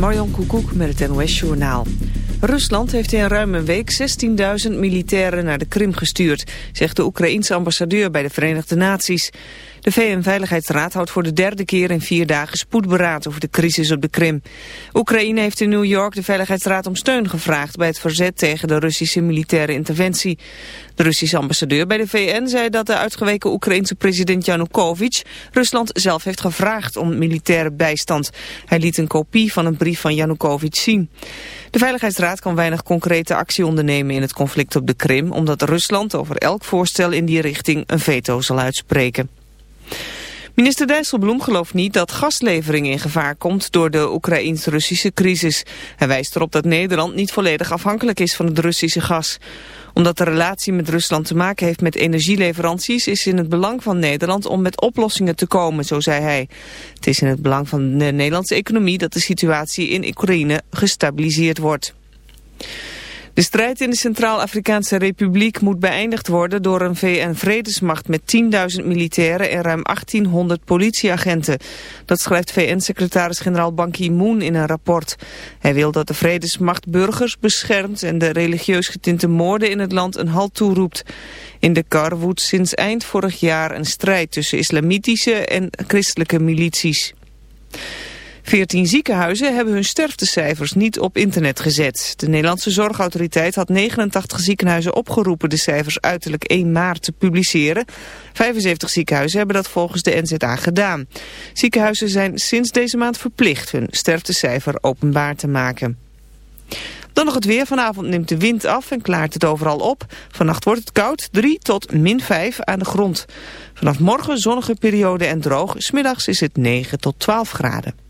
Marjan Koekoek met het NOS-journaal. Rusland heeft in ruim een week 16.000 militairen naar de Krim gestuurd, zegt de Oekraïense ambassadeur bij de Verenigde Naties. De VN-veiligheidsraad houdt voor de derde keer in vier dagen spoedberaad over de crisis op de Krim. Oekraïne heeft in New York de Veiligheidsraad om steun gevraagd bij het verzet tegen de Russische militaire interventie. De Russische ambassadeur bij de VN zei dat de uitgeweken Oekraïense president Yanukovych Rusland zelf heeft gevraagd om militaire bijstand. Hij liet een kopie van een brief van Yanukovych zien. De Veiligheidsraad kan weinig concrete actie ondernemen in het conflict op de Krim, omdat Rusland over elk voorstel in die richting een veto zal uitspreken. Minister Dijsselbloem gelooft niet dat gaslevering in gevaar komt door de Oekraïns-Russische crisis. Hij wijst erop dat Nederland niet volledig afhankelijk is van het Russische gas. Omdat de relatie met Rusland te maken heeft met energieleveranties... is in het belang van Nederland om met oplossingen te komen, zo zei hij. Het is in het belang van de Nederlandse economie dat de situatie in Oekraïne gestabiliseerd wordt. De strijd in de Centraal-Afrikaanse Republiek moet beëindigd worden door een VN-vredesmacht met 10.000 militairen en ruim 1800 politieagenten. Dat schrijft VN-secretaris-generaal Ban Ki-moon in een rapport. Hij wil dat de vredesmacht burgers beschermt en de religieus getinte moorden in het land een halt toeroept. In de kar woedt sinds eind vorig jaar een strijd tussen islamitische en christelijke milities. Veertien ziekenhuizen hebben hun sterftecijfers niet op internet gezet. De Nederlandse Zorgautoriteit had 89 ziekenhuizen opgeroepen de cijfers uiterlijk 1 maart te publiceren. 75 ziekenhuizen hebben dat volgens de NZA gedaan. Ziekenhuizen zijn sinds deze maand verplicht hun sterftecijfer openbaar te maken. Dan nog het weer. Vanavond neemt de wind af en klaart het overal op. Vannacht wordt het koud, 3 tot min 5 aan de grond. Vanaf morgen zonnige periode en droog. Smiddags is het 9 tot 12 graden.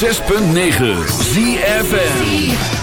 106.9 ZFN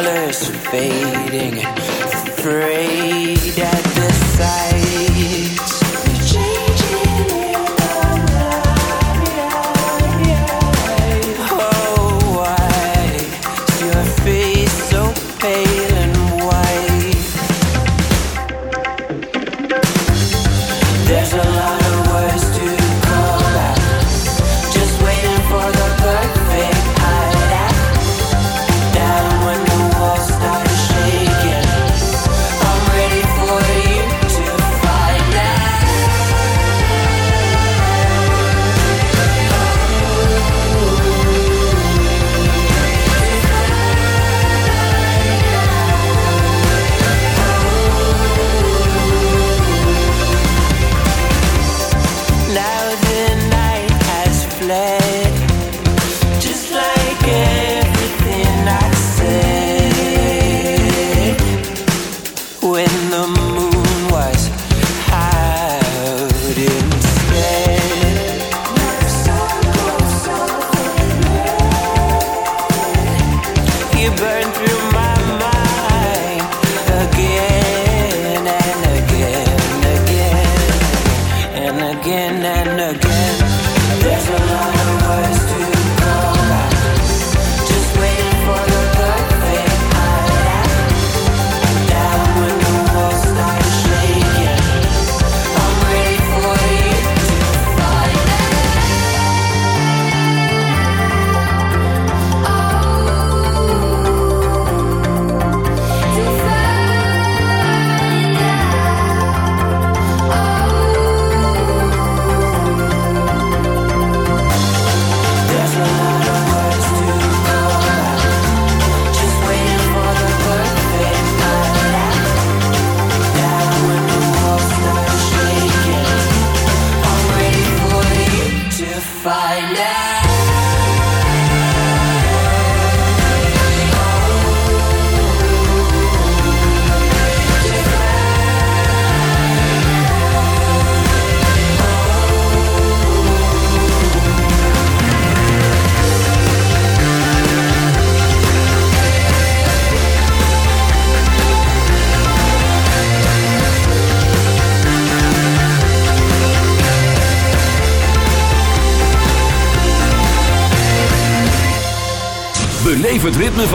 Beleef het ritme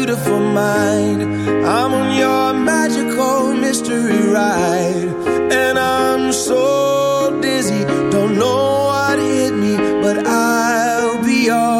beautiful mind. I'm on your magical mystery ride. And I'm so dizzy. Don't know what hit me But I'll be alright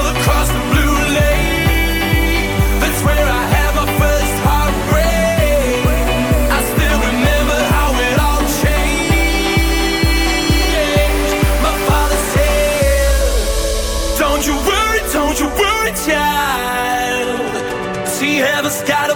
child. She ever got a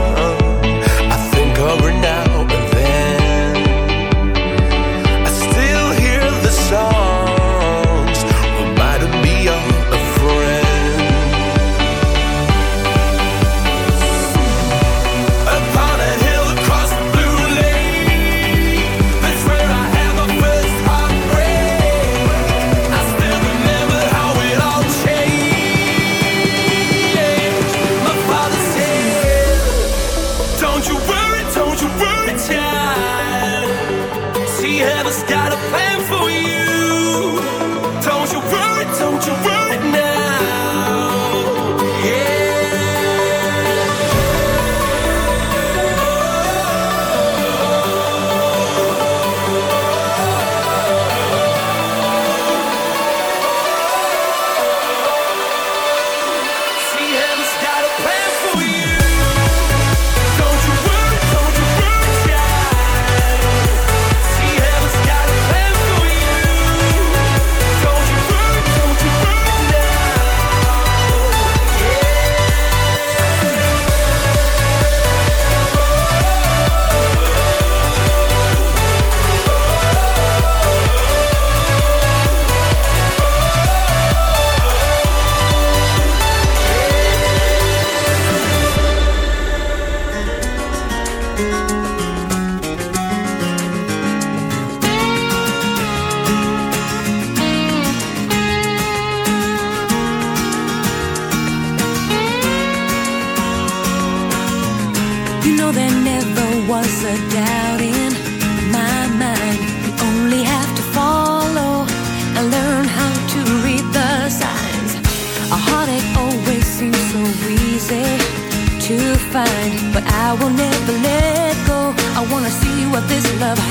what this love.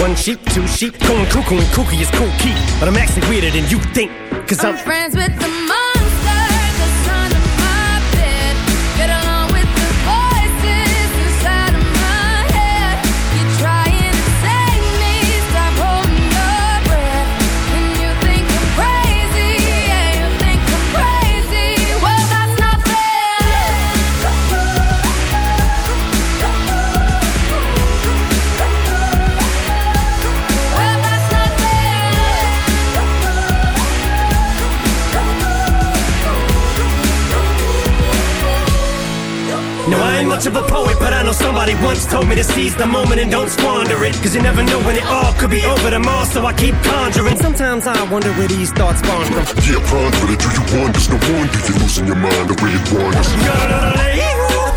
One sheep, two sheep, going cuckoo and kooky is cool key. But I'm actually weirder than you think. Cause I'm, I'm friends with the monster much of a poet, but I know somebody once told me to seize the moment and don't squander it. Cause you never know when it all could be over tomorrow, so I keep conjuring. Sometimes I wonder where these thoughts spawn from. Yeah, ponder it. Do you wonder? No wonder you're losing your mind the way it wanders. I think